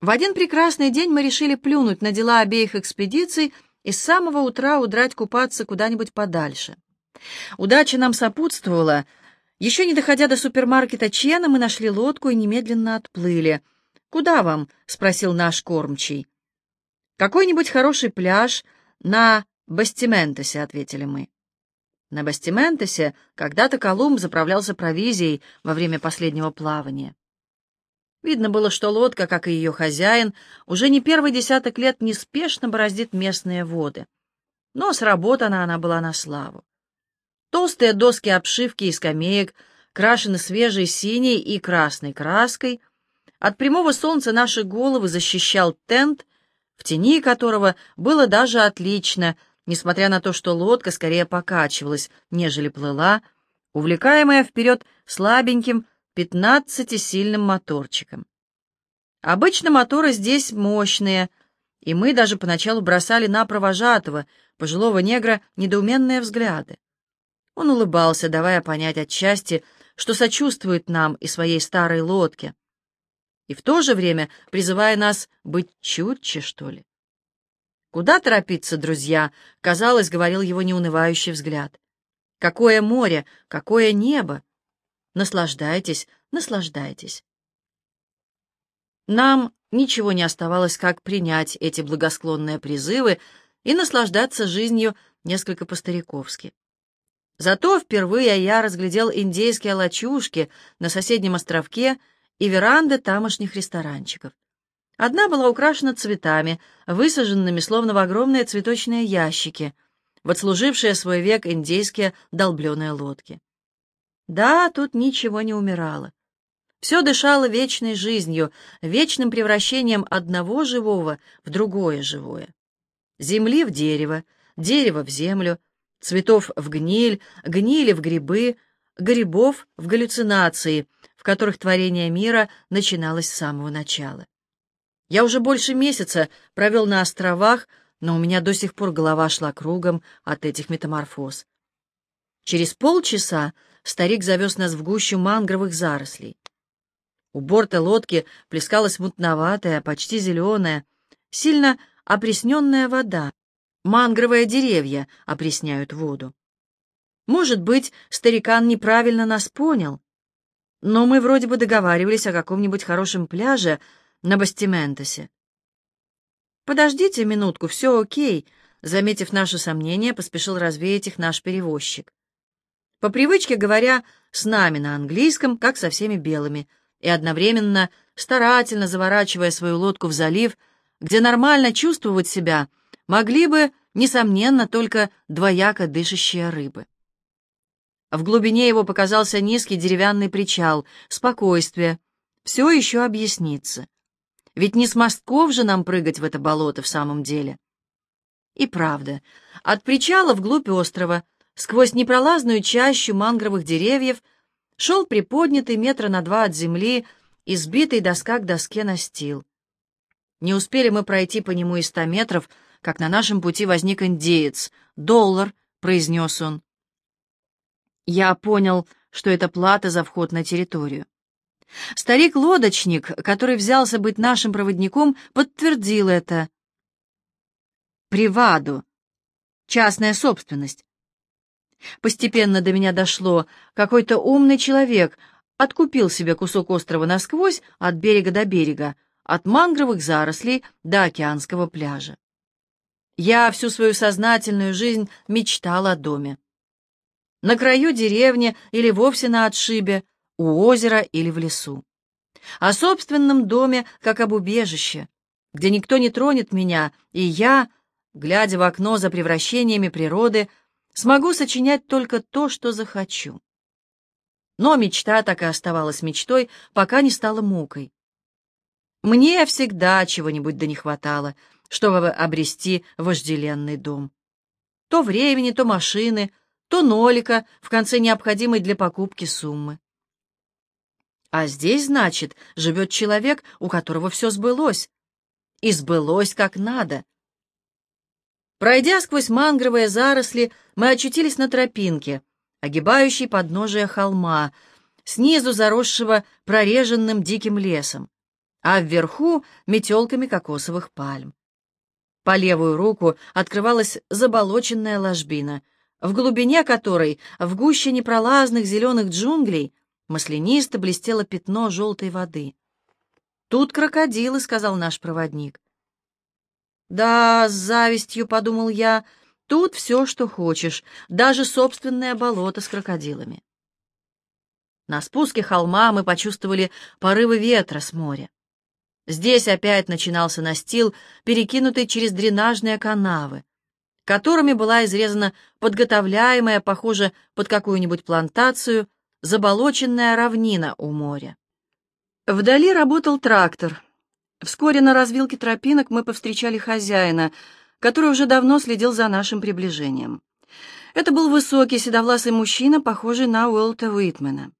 В один прекрасный день мы решили плюнуть на дела обеих экспедиций и с самого утра удрать купаться куда-нибудь подальше. Удача нам сопутствовала. Еще не доходя до супермаркета Чена, мы нашли лодку и немедленно отплыли. «Куда вам?» — спросил наш кормчий. «Какой-нибудь хороший пляж на Бастиментесе», — ответили мы. На Бастиментесе когда-то Колумб заправлялся провизией во время последнего плавания. Видно было, что лодка, как и ее хозяин, уже не первый десяток лет неспешно бороздит местные воды. Но сработана она была на славу. Толстые доски обшивки и скамеек крашены свежей синей и красной краской. От прямого солнца наши головы защищал тент, в тени которого было даже отлично, несмотря на то, что лодка скорее покачивалась, нежели плыла, увлекаемая вперед слабеньким, пятнадцатисильным моторчиком. Обычно моторы здесь мощные, и мы даже поначалу бросали на провожатого, пожилого негра, недоуменные взгляды. Он улыбался, давая понять отчасти, что сочувствует нам и своей старой лодке, и в то же время призывая нас быть чутче, что ли. «Куда торопиться, друзья?» — казалось, говорил его неунывающий взгляд. «Какое море, какое небо! Наслаждайтесь, наслаждайтесь. Нам ничего не оставалось, как принять эти благосклонные призывы и наслаждаться жизнью несколько по-стариковски. Зато впервые я разглядел индейские лачушки на соседнем островке и веранды тамошних ресторанчиков. Одна была украшена цветами, высаженными словно в огромные цветочные ящики, в отслужившие свой век индейские долбленые лодки. Да, тут ничего не умирало. Все дышало вечной жизнью, вечным превращением одного живого в другое живое. Земли в дерево, дерево в землю, цветов в гниль, гнили в грибы, грибов в галлюцинации, в которых творение мира начиналось с самого начала. Я уже больше месяца провел на островах, но у меня до сих пор голова шла кругом от этих метаморфоз. Через полчаса старик завез нас в гущу мангровых зарослей. У борта лодки плескалась мутноватая, почти зеленая, сильно опресненная вода. Мангровые деревья опресняют воду. Может быть, старикан неправильно нас понял, но мы вроде бы договаривались о каком-нибудь хорошем пляже на Бастиментосе. «Подождите минутку, все окей», — заметив наши сомнения, поспешил развеять их наш перевозчик по привычке говоря с нами на английском, как со всеми белыми, и одновременно старательно заворачивая свою лодку в залив, где нормально чувствовать себя могли бы, несомненно, только двояко дышащие рыбы. В глубине его показался низкий деревянный причал, спокойствие, все еще объяснится. Ведь не с мостков же нам прыгать в это болото в самом деле. И правда, от причала вглубь острова — Сквозь непролазную чащу мангровых деревьев шел приподнятый метра на два от земли, избитый доска к доске настил. Не успели мы пройти по нему и ста метров, как на нашем пути возник индеец. «Доллар», — произнес он. Я понял, что это плата за вход на территорию. Старик-лодочник, который взялся быть нашим проводником, подтвердил это. «Приваду. Частная собственность. Постепенно до меня дошло, какой-то умный человек откупил себе кусок острова насквозь от берега до берега, от мангровых зарослей до океанского пляжа. Я всю свою сознательную жизнь мечтал о доме. На краю деревни или вовсе на отшибе, у озера или в лесу. О собственном доме, как об убежище, где никто не тронет меня, и я, глядя в окно за превращениями природы, смогу сочинять только то, что захочу. Но мечта так и оставалась мечтой, пока не стала мукой. Мне всегда чего-нибудь да не хватало, чтобы обрести вожделенный дом. То времени, то машины, то нолика в конце необходимой для покупки суммы. А здесь, значит, живет человек, у которого все сбылось. И сбылось как надо — Пройдя сквозь мангровые заросли, мы очутились на тропинке, огибающей подножие холма, снизу заросшего прореженным диким лесом, а вверху — метелками кокосовых пальм. По левую руку открывалась заболоченная ложбина, в глубине которой, в гуще непролазных зеленых джунглей, маслянисто блестело пятно желтой воды. «Тут крокодилы», — сказал наш проводник. «Да, с завистью», — подумал я, — «тут все, что хочешь, даже собственное болото с крокодилами». На спуске холма мы почувствовали порывы ветра с моря. Здесь опять начинался настил, перекинутый через дренажные канавы, которыми была изрезана подготовляемая, похоже, под какую-нибудь плантацию, заболоченная равнина у моря. Вдали работал трактор. Вскоре на развилке тропинок мы повстречали хозяина, который уже давно следил за нашим приближением. Это был высокий, седовласый мужчина, похожий на Уолта Уитмена.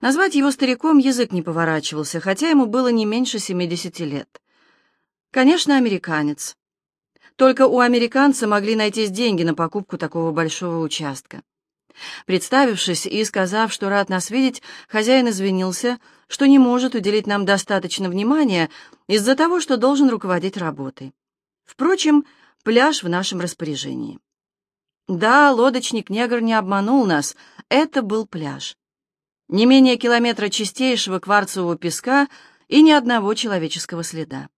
Назвать его стариком язык не поворачивался, хотя ему было не меньше 70 лет. Конечно, американец. Только у американца могли найтись деньги на покупку такого большого участка. Представившись и сказав, что рад нас видеть, хозяин извинился, что не может уделить нам достаточно внимания из-за того, что должен руководить работой. Впрочем, пляж в нашем распоряжении. Да, лодочник-негр не обманул нас, это был пляж. Не менее километра чистейшего кварцевого песка и ни одного человеческого следа.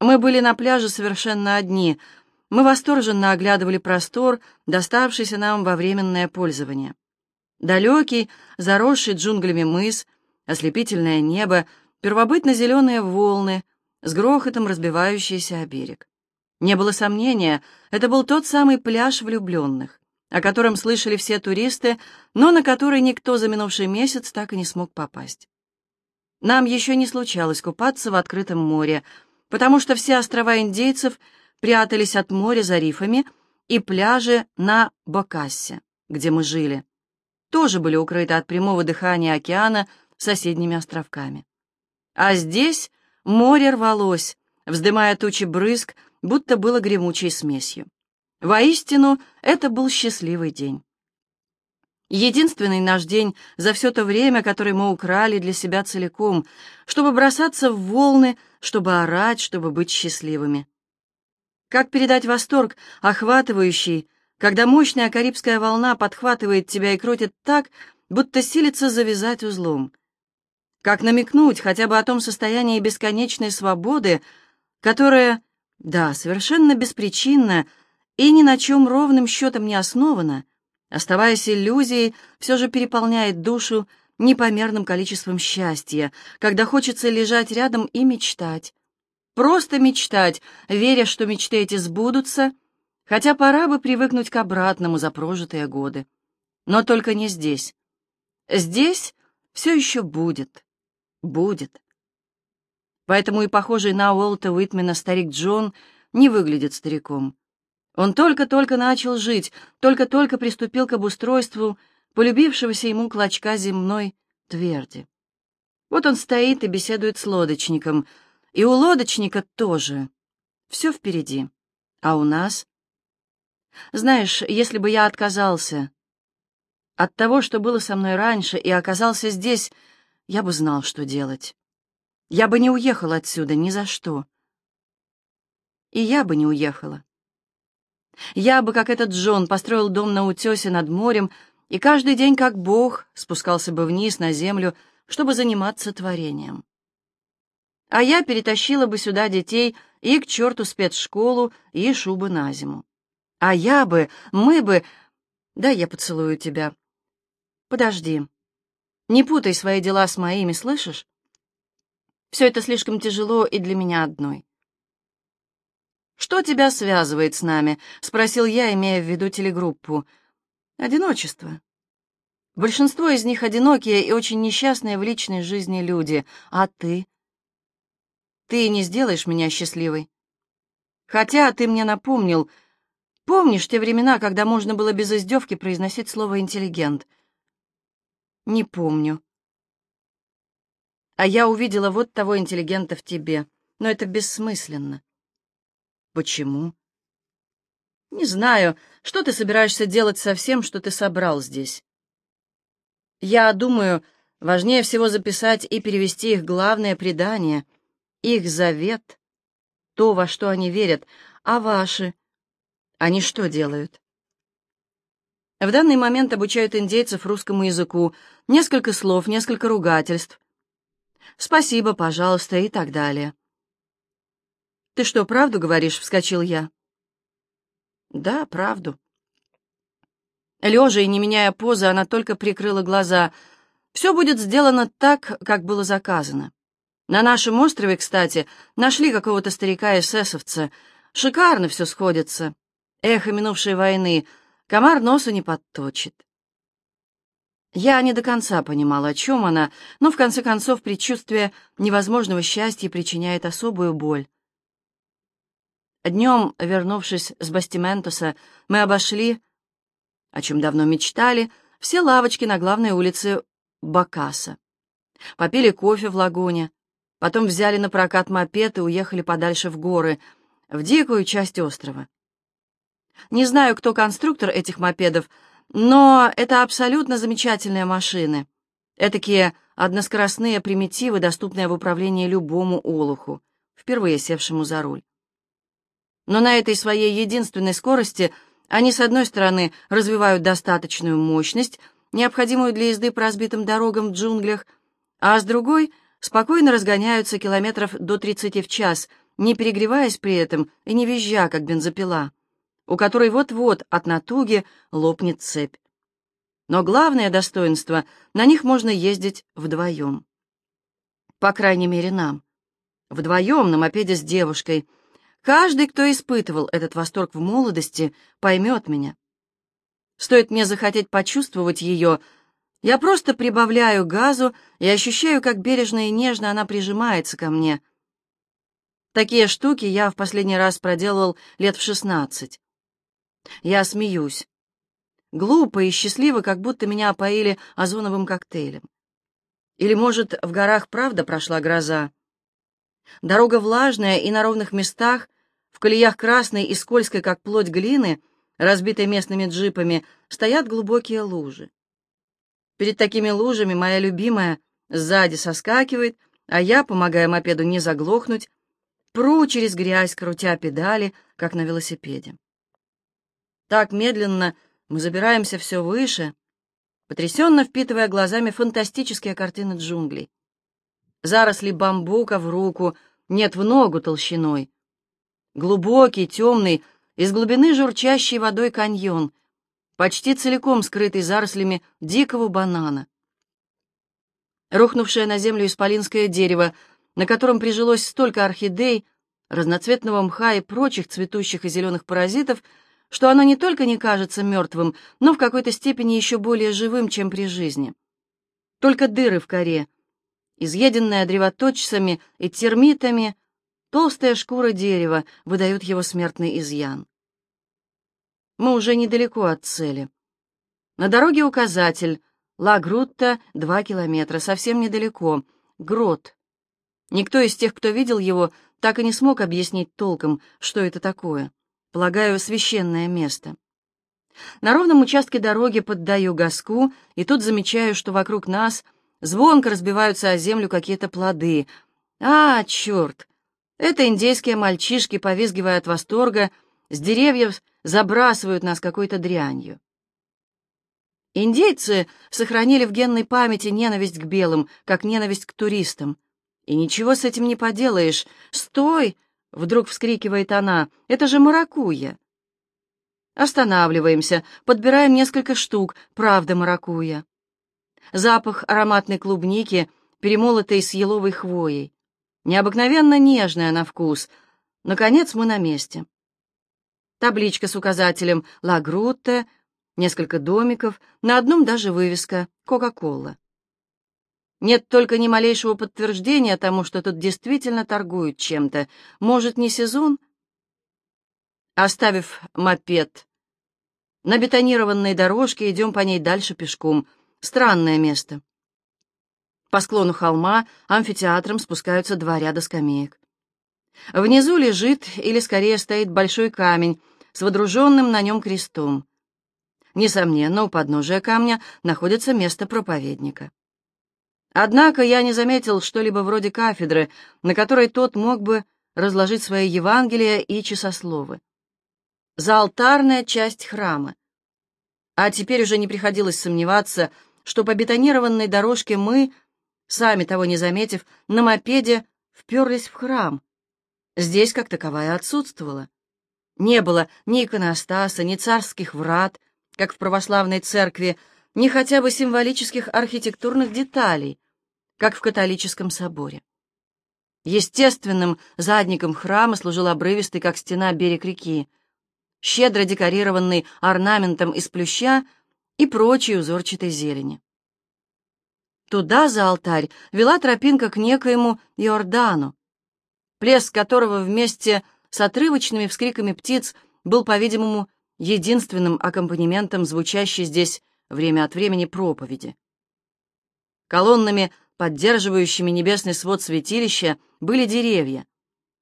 Мы были на пляже совершенно одни. Мы восторженно оглядывали простор, доставшийся нам во временное пользование. Далекий, заросший джунглями мыс, ослепительное небо, первобытно-зеленые волны, с грохотом разбивающиеся о берег. Не было сомнения, это был тот самый пляж влюбленных о котором слышали все туристы, но на который никто за минувший месяц так и не смог попасть. Нам еще не случалось купаться в открытом море, потому что все острова индейцев прятались от моря за рифами, и пляжи на Бокассе, где мы жили, тоже были укрыты от прямого дыхания океана соседними островками. А здесь море рвалось, вздымая тучи брызг, будто было гремучей смесью. Воистину, это был счастливый день. Единственный наш день за все то время, которое мы украли для себя целиком, чтобы бросаться в волны, чтобы орать, чтобы быть счастливыми. Как передать восторг, охватывающий, когда мощная карибская волна подхватывает тебя и крутит так, будто силится завязать узлом? Как намекнуть хотя бы о том состоянии бесконечной свободы, которое, да, совершенно беспричинно, и ни на чем ровным счетом не основана, оставаясь иллюзией, все же переполняет душу непомерным количеством счастья, когда хочется лежать рядом и мечтать. Просто мечтать, веря, что мечты эти сбудутся, хотя пора бы привыкнуть к обратному за прожитые годы. Но только не здесь. Здесь все еще будет. Будет. Поэтому и похожий на Уолта Уитмена старик Джон не выглядит стариком. Он только-только начал жить, только-только приступил к обустройству полюбившегося ему клочка земной тверди. Вот он стоит и беседует с лодочником, и у лодочника тоже. Все впереди. А у нас? Знаешь, если бы я отказался от того, что было со мной раньше, и оказался здесь, я бы знал, что делать. Я бы не уехал отсюда ни за что. И я бы не уехала. Я бы, как этот Джон, построил дом на утесе над морем и каждый день, как Бог, спускался бы вниз на землю, чтобы заниматься творением. А я перетащила бы сюда детей и к черту спецшколу, и шубы на зиму. А я бы, мы бы... Да, я поцелую тебя. Подожди. Не путай свои дела с моими, слышишь? Все это слишком тяжело и для меня одной. «Что тебя связывает с нами?» — спросил я, имея в виду телегруппу. «Одиночество. Большинство из них одинокие и очень несчастные в личной жизни люди. А ты? Ты не сделаешь меня счастливой. Хотя ты мне напомнил. Помнишь те времена, когда можно было без издевки произносить слово «интеллигент»?» «Не помню». А я увидела вот того интеллигента в тебе. Но это бессмысленно. Почему? Не знаю, что ты собираешься делать со всем, что ты собрал здесь. Я думаю, Важнее всего записать и перевести их главное предание, их завет, то, во что они верят, а ваши, они что делают? В данный момент обучают индейцев русскому языку, несколько слов, несколько ругательств. Спасибо, пожалуйста и так далее. «Ты что, правду говоришь?» — вскочил я. «Да, правду». Лежа и не меняя позы, она только прикрыла глаза. «Все будет сделано так, как было заказано. На нашем острове, кстати, нашли какого-то старика-эсэсовца. Шикарно все сходится. Эхо минувшей войны. Комар носу не подточит». Я не до конца понимала, о чем она, но в конце концов предчувствие невозможного счастья причиняет особую боль. Днем, вернувшись с Бастиментуса, мы обошли, о чем давно мечтали, все лавочки на главной улице Бакаса. Попили кофе в лагуне, потом взяли на прокат мопед и уехали подальше в горы, в дикую часть острова. Не знаю, кто конструктор этих мопедов, но это абсолютно замечательные машины. Этакие односкоростные примитивы, доступные в управлении любому олуху, впервые севшему за руль. Но на этой своей единственной скорости они, с одной стороны, развивают достаточную мощность, необходимую для езды по разбитым дорогам в джунглях, а с другой спокойно разгоняются километров до 30 в час, не перегреваясь при этом и не визжа, как бензопила, у которой вот-вот от натуги лопнет цепь. Но главное достоинство — на них можно ездить вдвоем. По крайней мере, нам. Вдвоем на мопеде с девушкой — Каждый, кто испытывал этот восторг в молодости, поймет меня. Стоит мне захотеть почувствовать ее, я просто прибавляю газу и ощущаю, как бережно и нежно она прижимается ко мне. Такие штуки я в последний раз проделывал лет в шестнадцать. Я смеюсь. Глупо и счастливо, как будто меня опоили озоновым коктейлем. Или, может, в горах правда прошла гроза? Дорога влажная и на ровных местах, в колеях красной и скользкой, как плоть глины, разбитой местными джипами, стоят глубокие лужи. Перед такими лужами моя любимая сзади соскакивает, а я, помогая мопеду не заглохнуть, пру через грязь, крутя педали, как на велосипеде. Так медленно мы забираемся все выше, потрясенно впитывая глазами фантастические картины джунглей. Заросли бамбука в руку, нет в ногу толщиной. Глубокий, темный, из глубины журчащей водой каньон, почти целиком скрытый зарослями дикого банана. Рухнувшее на землю исполинское дерево, на котором прижилось столько орхидей, разноцветного мха и прочих цветущих и зеленых паразитов, что оно не только не кажется мертвым, но в какой-то степени еще более живым, чем при жизни. Только дыры в коре — изъеденная древоточцами и термитами, толстая шкура дерева выдают его смертный изъян. Мы уже недалеко от цели. На дороге указатель «Ла Грутта» — два километра, совсем недалеко. Грот. Никто из тех, кто видел его, так и не смог объяснить толком, что это такое. Полагаю, священное место. На ровном участке дороги поддаю газку, и тут замечаю, что вокруг нас — Звонко разбиваются о землю какие-то плоды. А, черт! Это индейские мальчишки, повизгивая от восторга, с деревьев забрасывают нас какой-то дрянью. Индейцы сохранили в генной памяти ненависть к белым, как ненависть к туристам. И ничего с этим не поделаешь. «Стой!» — вдруг вскрикивает она. «Это же маракуя!» Останавливаемся, подбираем несколько штук, правда маракуя запах ароматной клубники, перемолотой с еловой хвоей. Необыкновенно нежная на вкус. Наконец мы на месте. Табличка с указателем «Ла Грутте», несколько домиков, на одном даже вывеска «Кока-кола». Нет только ни малейшего подтверждения тому, что тут действительно торгуют чем-то. Может, не сезон? Оставив мопед, на бетонированной дорожке идем по ней дальше пешком — Странное место. По склону холма амфитеатром спускаются два ряда скамеек. Внизу лежит, или скорее стоит большой камень с водруженным на нем крестом. Несомненно, у подножия камня находится место проповедника. Однако я не заметил что-либо вроде кафедры, на которой тот мог бы разложить свои Евангелия и часословы. За алтарная часть храма. А теперь уже не приходилось сомневаться, что по бетонированной дорожке мы, сами того не заметив, на мопеде вперлись в храм. Здесь как таковая отсутствовала. Не было ни иконостаса, ни царских врат, как в православной церкви, ни хотя бы символических архитектурных деталей, как в католическом соборе. Естественным задником храма служил обрывистый, как стена, берег реки, щедро декорированный орнаментом из плюща и прочей узорчатой зелени. Туда, за алтарь, вела тропинка к некоему Иордану, плеск которого вместе с отрывочными вскриками птиц был, по-видимому, единственным аккомпанементом звучащей здесь время от времени проповеди. Колоннами, поддерживающими небесный свод святилища, были деревья,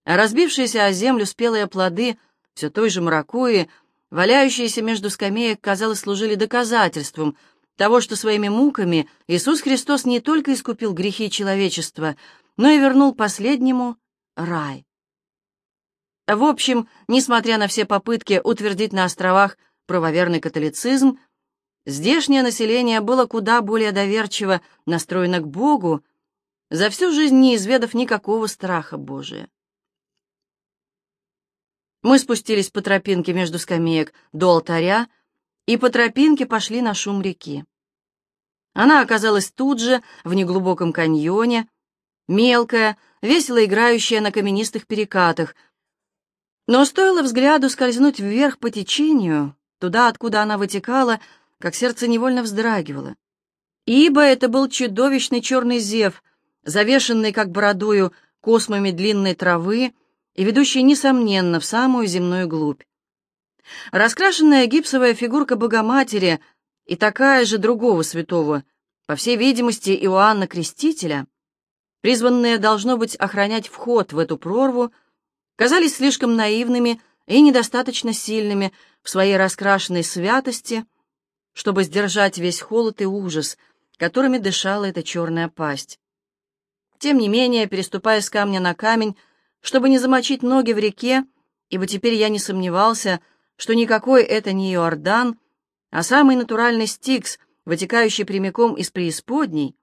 а разбившиеся о землю спелые плоды все той же маракуи, валяющиеся между скамеек, казалось, служили доказательством — того, что своими муками Иисус Христос не только искупил грехи человечества, но и вернул последнему рай. В общем, несмотря на все попытки утвердить на островах правоверный католицизм, здешнее население было куда более доверчиво настроено к Богу, за всю жизнь не изведав никакого страха Божия. Мы спустились по тропинке между скамеек до алтаря и по тропинке пошли на шум реки. Она оказалась тут же, в неглубоком каньоне, мелкая, весело играющая на каменистых перекатах. Но стоило взгляду скользнуть вверх по течению, туда, откуда она вытекала, как сердце невольно вздрагивало. Ибо это был чудовищный черный зев, завешенный как бородою космами длинной травы и ведущий, несомненно, в самую земную глубь. Раскрашенная гипсовая фигурка Богоматери — и такая же другого святого, по всей видимости, Иоанна Крестителя, призванные, должно быть, охранять вход в эту прорву, казались слишком наивными и недостаточно сильными в своей раскрашенной святости, чтобы сдержать весь холод и ужас, которыми дышала эта черная пасть. Тем не менее, переступая с камня на камень, чтобы не замочить ноги в реке, ибо теперь я не сомневался, что никакой это не Иордан, а самый натуральный стикс, вытекающий прямиком из преисподней,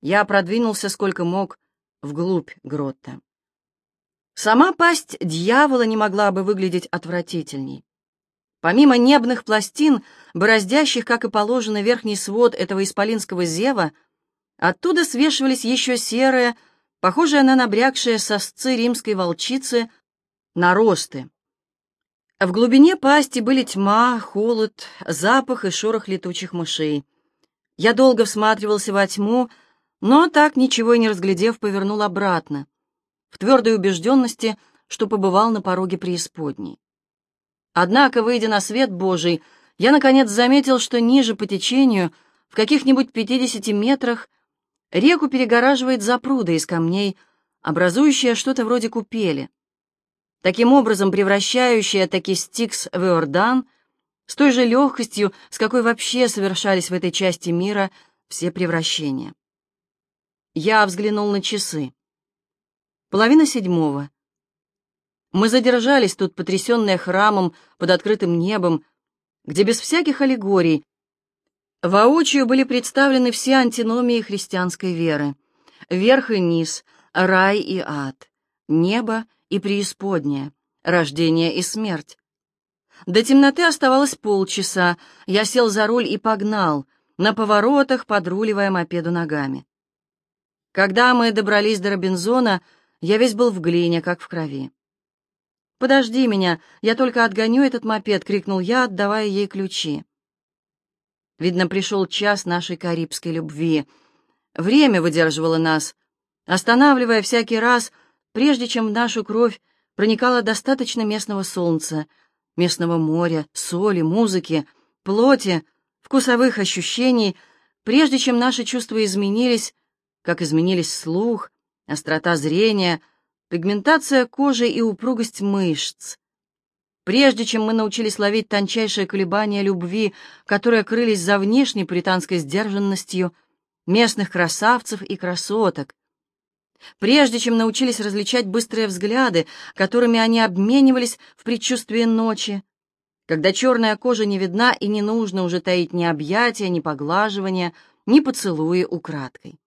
я продвинулся сколько мог вглубь грота. Сама пасть дьявола не могла бы выглядеть отвратительней. Помимо небных пластин, бороздящих, как и положено, верхний свод этого исполинского зева, оттуда свешивались еще серые, похожие на набрякшие сосцы римской волчицы, наросты. В глубине пасти были тьма, холод, запах и шорох летучих мышей. Я долго всматривался во тьму, но так ничего и не разглядев, повернул обратно, в твердой убежденности, что побывал на пороге преисподней. Однако, выйдя на свет Божий, я, наконец, заметил, что ниже по течению, в каких-нибудь пятидесяти метрах, реку перегораживает запруда из камней, образующая что-то вроде купели таким образом превращающая таки Стикс в Иордан с той же легкостью, с какой вообще совершались в этой части мира все превращения. Я взглянул на часы. Половина седьмого. Мы задержались тут, потрясенные храмом под открытым небом, где без всяких аллегорий воочию были представлены все антиномии христианской веры. Верх и низ, рай и ад, небо и преисподняя, рождение и смерть. До темноты оставалось полчаса. Я сел за руль и погнал, на поворотах подруливая мопеду ногами. Когда мы добрались до Робинзона, я весь был в глине, как в крови. «Подожди меня, я только отгоню этот мопед!» — крикнул я, отдавая ей ключи. Видно, пришел час нашей карибской любви. Время выдерживало нас, останавливая всякий раз — прежде чем в нашу кровь проникало достаточно местного солнца, местного моря, соли, музыки, плоти, вкусовых ощущений, прежде чем наши чувства изменились, как изменились слух, острота зрения, пигментация кожи и упругость мышц. Прежде чем мы научились ловить тончайшие колебания любви, которые крылись за внешней британской сдержанностью местных красавцев и красоток. Прежде чем научились различать быстрые взгляды, которыми они обменивались в предчувствии ночи, когда черная кожа не видна и не нужно уже таить ни объятия, ни поглаживания, ни поцелуи украдкой.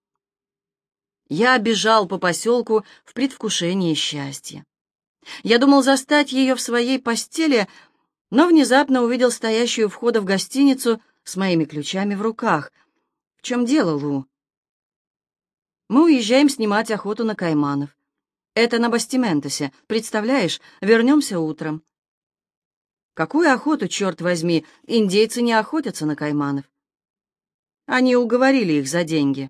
Я бежал по поселку в предвкушении счастья. Я думал застать ее в своей постели, но внезапно увидел стоящую у входа в гостиницу с моими ключами в руках. «В чем дело, Лу?» «Мы уезжаем снимать охоту на кайманов. Это на Бастиментосе. Представляешь, вернемся утром». «Какую охоту, черт возьми? Индейцы не охотятся на кайманов». Они уговорили их за деньги.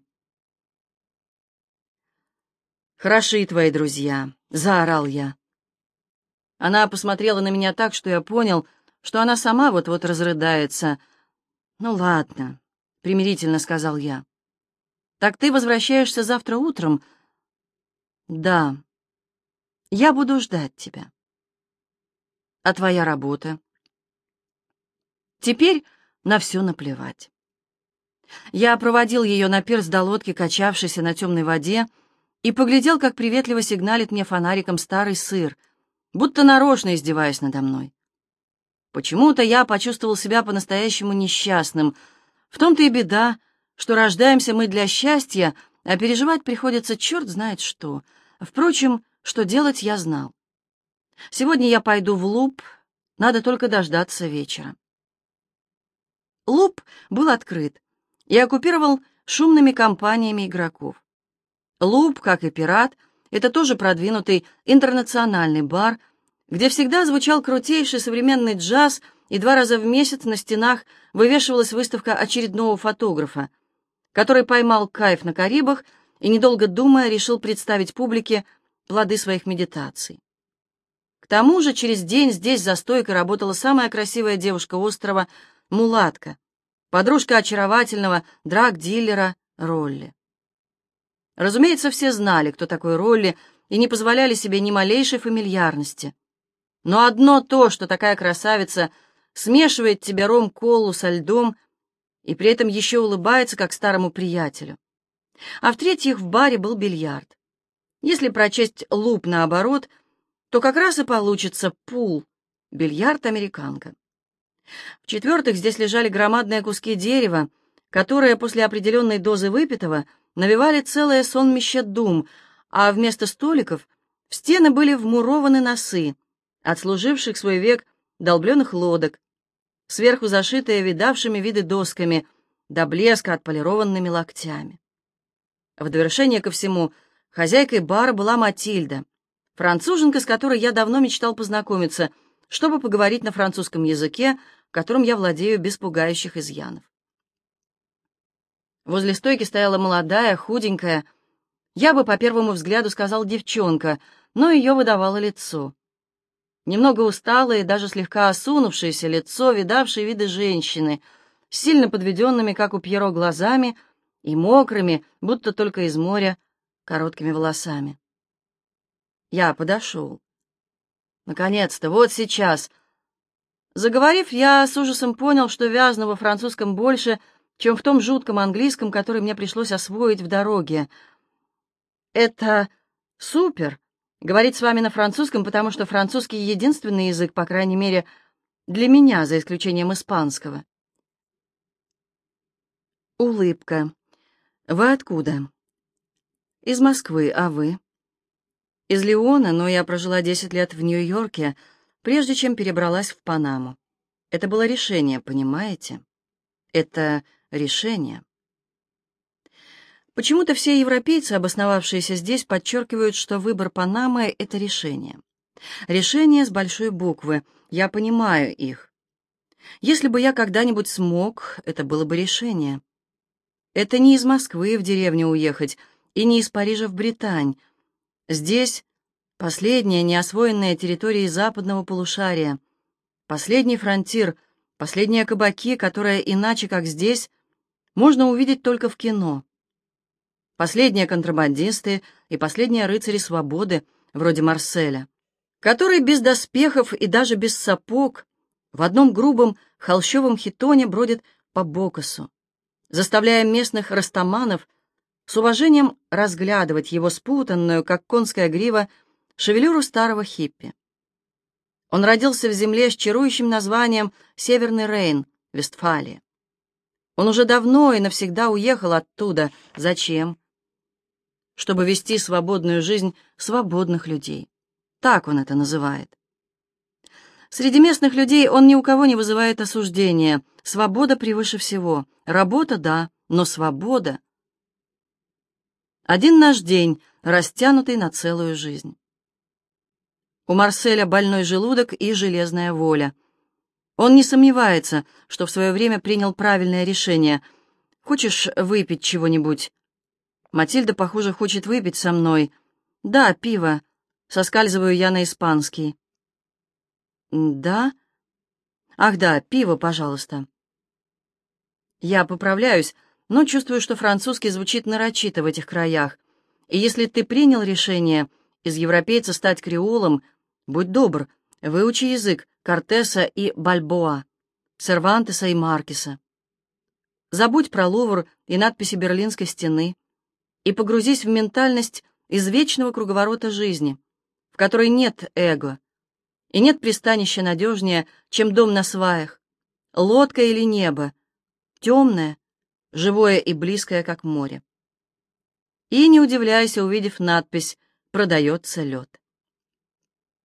«Хороши твои друзья», — заорал я. Она посмотрела на меня так, что я понял, что она сама вот-вот разрыдается. «Ну ладно», — примирительно сказал я. «Так ты возвращаешься завтра утром?» «Да. Я буду ждать тебя». «А твоя работа?» «Теперь на все наплевать». Я проводил ее на пирс до лодки, качавшейся на темной воде, и поглядел, как приветливо сигналит мне фонариком старый сыр, будто нарочно издеваясь надо мной. Почему-то я почувствовал себя по-настоящему несчастным. В том-то и беда, что рождаемся мы для счастья, а переживать приходится черт знает что. Впрочем, что делать я знал. Сегодня я пойду в Луп, надо только дождаться вечера. Луп был открыт и оккупировал шумными компаниями игроков. Луп, как и «Пират», это тоже продвинутый интернациональный бар, где всегда звучал крутейший современный джаз, и два раза в месяц на стенах вывешивалась выставка очередного фотографа, который поймал кайф на Карибах и, недолго думая, решил представить публике плоды своих медитаций. К тому же через день здесь за стойкой работала самая красивая девушка острова — Мулатка, подружка очаровательного драг-дилера Ролли. Разумеется, все знали, кто такой Ролли, и не позволяли себе ни малейшей фамильярности. Но одно то, что такая красавица смешивает тебе ром-колу со льдом и при этом еще улыбается, как старому приятелю. А в-третьих, в баре был бильярд. Если прочесть луп наоборот, то как раз и получится пул, бильярд-американка. В-четвертых, здесь лежали громадные куски дерева, которые после определенной дозы выпитого — навевали целое сонмище дум, а вместо столиков в стены были вмурованы носы, отслуживших свой век долбленных лодок, сверху зашитые видавшими виды досками, до блеска отполированными локтями. В довершение ко всему, хозяйкой бара была Матильда, француженка, с которой я давно мечтал познакомиться, чтобы поговорить на французском языке, которым я владею без пугающих изъянов. Возле стойки стояла молодая, худенькая, я бы по первому взгляду сказал девчонка, но ее выдавало лицо. Немного усталое, даже слегка осунувшееся лицо, видавшее виды женщины, сильно подведенными, как у Пьеро, глазами и мокрыми, будто только из моря, короткими волосами. Я подошел. Наконец-то, вот сейчас. Заговорив, я с ужасом понял, что вязну во французском больше — чем в том жутком английском, который мне пришлось освоить в дороге. Это супер — говорить с вами на французском, потому что французский — единственный язык, по крайней мере, для меня, за исключением испанского. Улыбка. Вы откуда? Из Москвы, а вы? Из Леона, но я прожила 10 лет в Нью-Йорке, прежде чем перебралась в Панаму. Это было решение, понимаете? Это решение. Почему-то все европейцы, обосновавшиеся здесь, подчеркивают, что выбор Панамы — это решение. Решение с большой буквы. Я понимаю их. Если бы я когда-нибудь смог, это было бы решение. Это не из Москвы в деревню уехать и не из Парижа в Британь. Здесь последняя неосвоенная территория западного полушария, последний фронтир, последние кабаки, которые иначе, как здесь, можно увидеть только в кино. Последние контрабандисты и последние рыцари свободы, вроде Марселя, который без доспехов и даже без сапог в одном грубом холщовом хитоне бродит по Бокасу, заставляя местных растаманов с уважением разглядывать его спутанную, как конская грива, шевелюру старого хиппи. Он родился в земле с чарующим названием Северный Рейн, Вестфалия. Он уже давно и навсегда уехал оттуда. Зачем? Чтобы вести свободную жизнь свободных людей. Так он это называет. Среди местных людей он ни у кого не вызывает осуждения. Свобода превыше всего. Работа — да, но свобода... Один наш день, растянутый на целую жизнь. У Марселя больной желудок и железная воля. Он не сомневается, что в свое время принял правильное решение. «Хочешь выпить чего-нибудь?» Матильда, похоже, хочет выпить со мной. «Да, пиво». Соскальзываю я на испанский. «Да?» «Ах да, пиво, пожалуйста». Я поправляюсь, но чувствую, что французский звучит нарочито в этих краях. И если ты принял решение из европейца стать креолом, будь добр, выучи язык Кортеса и Бальбоа, Сервантеса и Маркеса. Забудь про Лувр и надписи Берлинской стены и погрузись в ментальность извечного круговорота жизни, в которой нет эго, и нет пристанища надежнее, чем дом на сваях, лодка или небо, темное, живое и близкое, как море. И не удивляйся, увидев надпись «Продается лед».